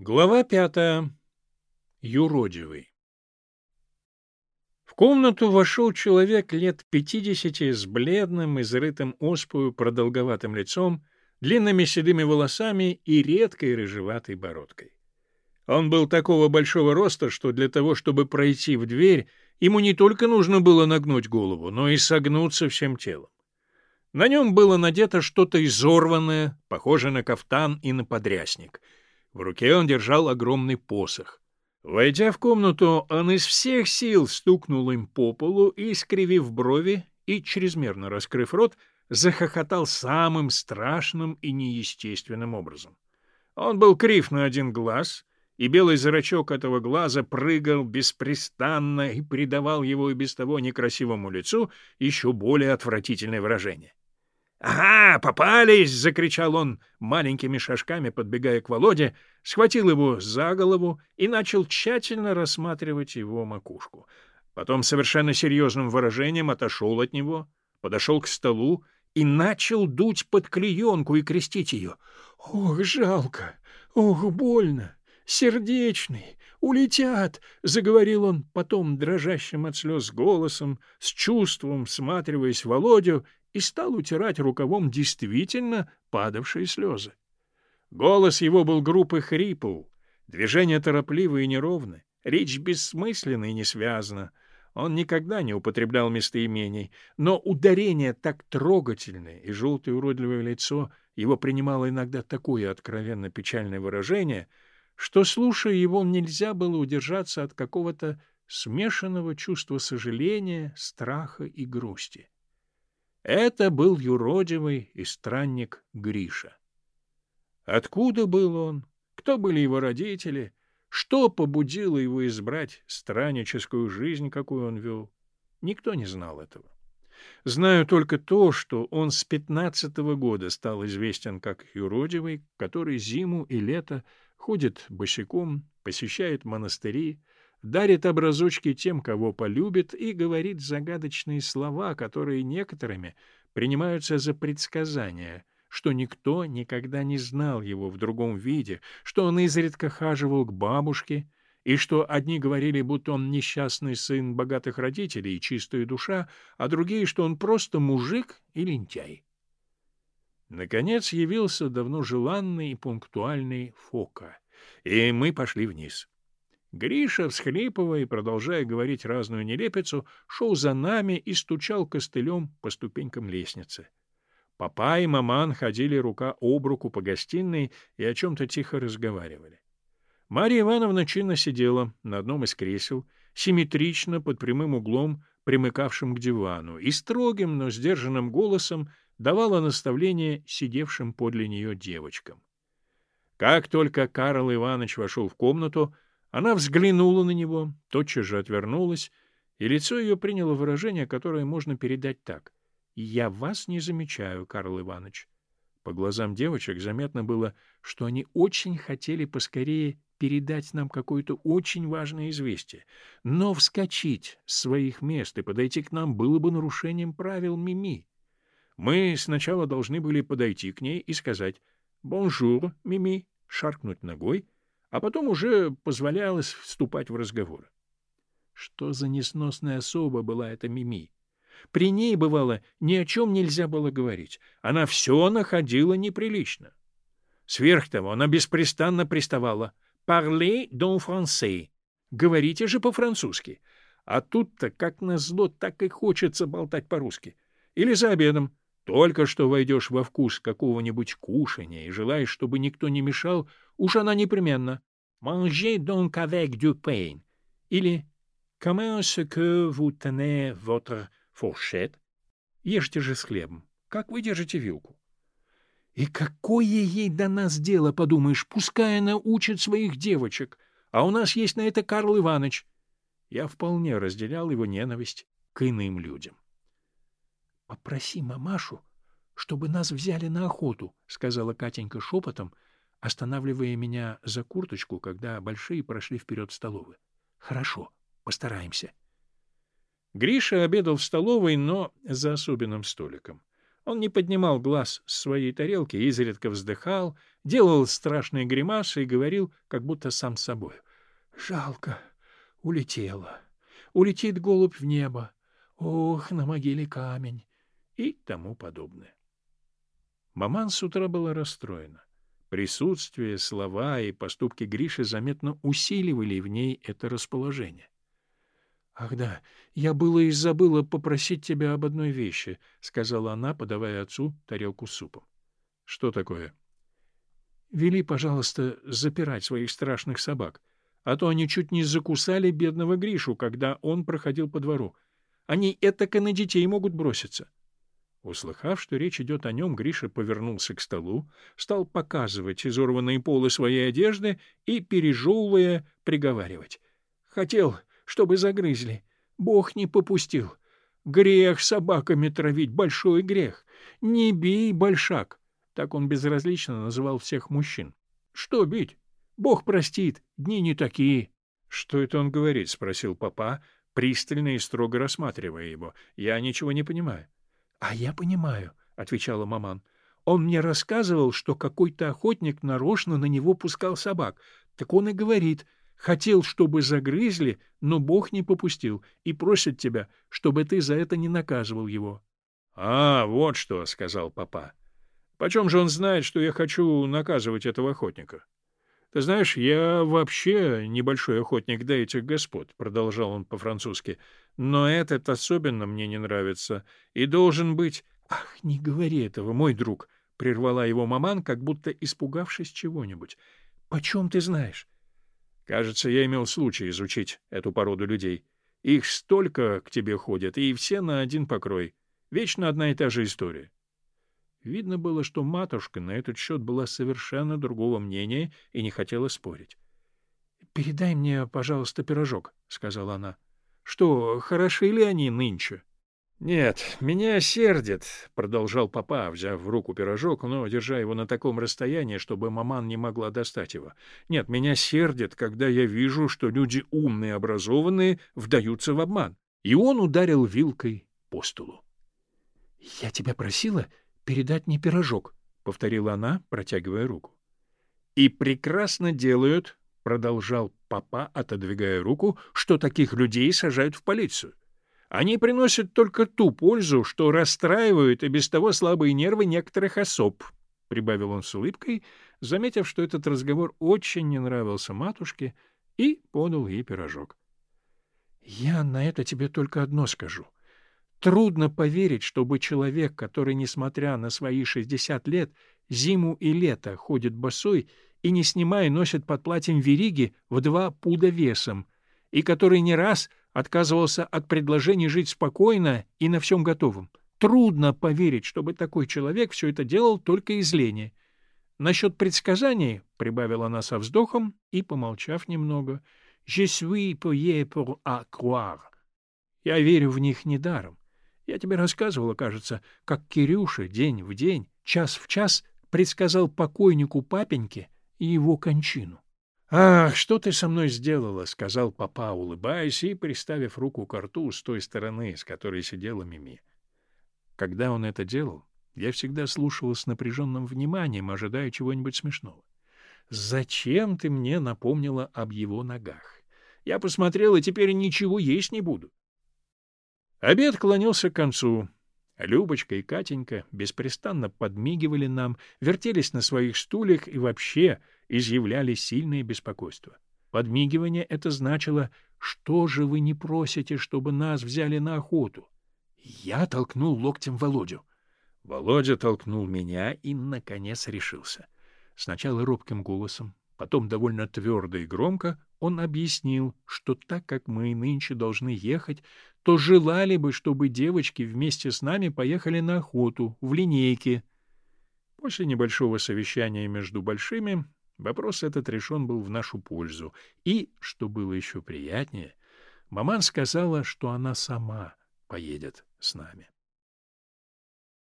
Глава пятая. Юродивый. В комнату вошел человек лет пятидесяти с бледным, изрытым оспою, продолговатым лицом, длинными седыми волосами и редкой рыжеватой бородкой. Он был такого большого роста, что для того, чтобы пройти в дверь, ему не только нужно было нагнуть голову, но и согнуться всем телом. На нем было надето что-то изорванное, похожее на кафтан и на подрясник — в руке он держал огромный посох. Войдя в комнату, он из всех сил стукнул им по полу и, скривив брови и чрезмерно раскрыв рот, захохотал самым страшным и неестественным образом. Он был крив на один глаз, и белый зрачок этого глаза прыгал беспрестанно и придавал его и без того некрасивому лицу еще более отвратительное выражение. «Ага, попались!» — закричал он, маленькими шажками подбегая к Володе, схватил его за голову и начал тщательно рассматривать его макушку. Потом совершенно серьезным выражением отошел от него, подошел к столу и начал дуть под клеенку и крестить ее. «Ох, жалко! Ох, больно! Сердечный! Улетят!» — заговорил он потом дрожащим от слез голосом, с чувством, всматриваясь в Володю и стал утирать рукавом действительно падавшие слезы. Голос его был группы хрипл, движения торопливые и неровны, речь бессмысленна и несвязна. Он никогда не употреблял местоимений, но ударение так трогательное, и желтое уродливое лицо его принимало иногда такое откровенно печальное выражение, что, слушая его, нельзя было удержаться от какого-то смешанного чувства сожаления, страха и грусти. Это был юродивый и странник Гриша. Откуда был он? Кто были его родители? Что побудило его избрать странническую жизнь, какую он вел? Никто не знал этого. Знаю только то, что он с пятнадцатого года стал известен как юродивый, который зиму и лето ходит босиком, посещает монастыри, дарит образочки тем, кого полюбит, и говорит загадочные слова, которые некоторыми принимаются за предсказания, что никто никогда не знал его в другом виде, что он изредка хаживал к бабушке, и что одни говорили, будто он несчастный сын богатых родителей и чистая душа, а другие, что он просто мужик и лентяй. Наконец явился давно желанный и пунктуальный Фока, и мы пошли вниз. Гриша, всхлипывая и продолжая говорить разную нелепицу, шел за нами и стучал костылем по ступенькам лестницы. Папа и маман ходили рука об руку по гостиной и о чем-то тихо разговаривали. Марья Ивановна чинно сидела на одном из кресел, симметрично под прямым углом, примыкавшим к дивану, и строгим, но сдержанным голосом давала наставление сидевшим подле нее девочкам. Как только Карл Иванович вошел в комнату, она взглянула на него, тотчас же отвернулась, и лицо ее приняло выражение, которое можно передать так. «Я вас не замечаю, Карл Иванович». По глазам девочек заметно было, что они очень хотели поскорее передать нам какое-то очень важное известие. Но вскочить с своих мест и подойти к нам было бы нарушением правил Мими. Мы сначала должны были подойти к ней и сказать «Bonjour, Мими», шаркнуть ногой — а потом уже позволялось вступать в разговоры. Что за несносная особа была эта Мими? При ней, бывало, ни о чем нельзя было говорить. Она все находила неприлично. Сверх того, она беспрестанно приставала «Parlez donc français» — «Говорите же по-французски». А тут-то, как назло, так и хочется болтать по-русски. Или за обедом. Только что войдешь во вкус какого-нибудь кушания и желаешь, чтобы никто не мешал, уж она непременно. «Mangez donc avec du pain» или «Comment est-ce que vous tenez votre fourchette?» Ешьте же с хлебом. Как вы держите вилку? И какое ей до нас дело, подумаешь, пускай она учит своих девочек, а у нас есть на это Карл Иванович. Я вполне разделял его ненависть к иным людям. — Попроси мамашу, чтобы нас взяли на охоту, — сказала Катенька шепотом, останавливая меня за курточку, когда большие прошли вперед в столовую. — Хорошо, постараемся. Гриша обедал в столовой, но за особенным столиком. Он не поднимал глаз с своей тарелки, изредка вздыхал, делал страшные гримасы и говорил, как будто сам с собой. «Жалко, улетела. Улетит голубь в небо. Ох, на могиле камень!» И тому подобное. Маман с утра была расстроена. Присутствие, слова и поступки Гриши заметно усиливали в ней это расположение. «Ах да, я было и забыла попросить тебя об одной вещи», — сказала она, подавая отцу тарелку с супом. «Что такое?» «Вели, пожалуйста, запирать своих страшных собак, а то они чуть не закусали бедного Гришу, когда он проходил по двору. Они этако на детей могут броситься». Услыхав, что речь идет о нем, Гриша повернулся к столу, стал показывать изорванные полы своей одежды и, пережевывая, приговаривать. «Хотел, чтобы загрызли. Бог не попустил. Грех собаками травить, большой грех. Не бей, большак. Так он безразлично называл всех мужчин. Что бить? Бог простит, дни не такие. — Что это он говорит? — спросил папа, пристально и строго рассматривая его. — Я ничего не понимаю. — А я понимаю, — отвечала маман. Он мне рассказывал, что какой-то охотник нарочно на него пускал собак. Так он и говорит — Хотел, чтобы загрызли, но Бог не попустил и просит тебя, чтобы ты за это не наказывал его. — А, вот что, — сказал папа. — Почем же он знает, что я хочу наказывать этого охотника? — Ты знаешь, я вообще небольшой охотник до этих господ, — продолжал он по-французски, — но этот особенно мне не нравится и должен быть... — Ах, не говори этого, мой друг, — прервала его маман, как будто испугавшись чего-нибудь. — Почем ты знаешь? Кажется, я имел случай изучить эту породу людей. Их столько к тебе ходят, и все на один покрой. Вечно одна и та же история. Видно было, что матушка на этот счет была совершенно другого мнения и не хотела спорить. — Передай мне, пожалуйста, пирожок, — сказала она. — Что, хороши ли они нынче? — Нет, меня сердит, — продолжал папа, взяв в руку пирожок, но держа его на таком расстоянии, чтобы маман не могла достать его. — Нет, меня сердит, когда я вижу, что люди умные образованные вдаются в обман. И он ударил вилкой по столу. — Я тебя просила передать мне пирожок, — повторила она, протягивая руку. — И прекрасно делают, — продолжал папа, отодвигая руку, — что таких людей сажают в полицию. Они приносят только ту пользу, что расстраивают и без того слабые нервы некоторых особ, — прибавил он с улыбкой, заметив, что этот разговор очень не нравился матушке, и подал ей пирожок. — Я на это тебе только одно скажу. Трудно поверить, чтобы человек, который, несмотря на свои шестьдесят лет, зиму и лето ходит босой и, не снимая, носит под платьем вериги в два пуда весом, и который не раз отказывался от предложений жить спокойно и на всем готовом. Трудно поверить, чтобы такой человек все это делал только из лени. Насчет предсказаний, — прибавила она со вздохом и, помолчав немного, — «je suis payé pour à croire». Я верю в них недаром. Я тебе рассказывала, кажется, как Кирюша день в день, час в час предсказал покойнику папеньке его кончину. «Ах, что ты со мной сделала?» — сказал папа, улыбаясь и приставив руку к рту с той стороны, с которой сидела Мими. Когда он это делал, я всегда слушала с напряженным вниманием, ожидая чего-нибудь смешного. «Зачем ты мне напомнила об его ногах? Я посмотрел, и теперь ничего есть не буду». Обед клонился к концу. Любочка и Катенька беспрестанно подмигивали нам, вертелись на своих стульях и вообще изъявляли сильное беспокойство. Подмигивание это значило «Что же вы не просите, чтобы нас взяли на охоту?» Я толкнул локтем Володю. Володя толкнул меня и, наконец, решился. Сначала робким голосом, потом довольно твердо и громко он объяснил, что так как мы нынче должны ехать, то желали бы, чтобы девочки вместе с нами поехали на охоту, в линейке. После небольшого совещания между большими Вопрос этот решен был в нашу пользу. И, что было еще приятнее, маман сказала, что она сама поедет с нами.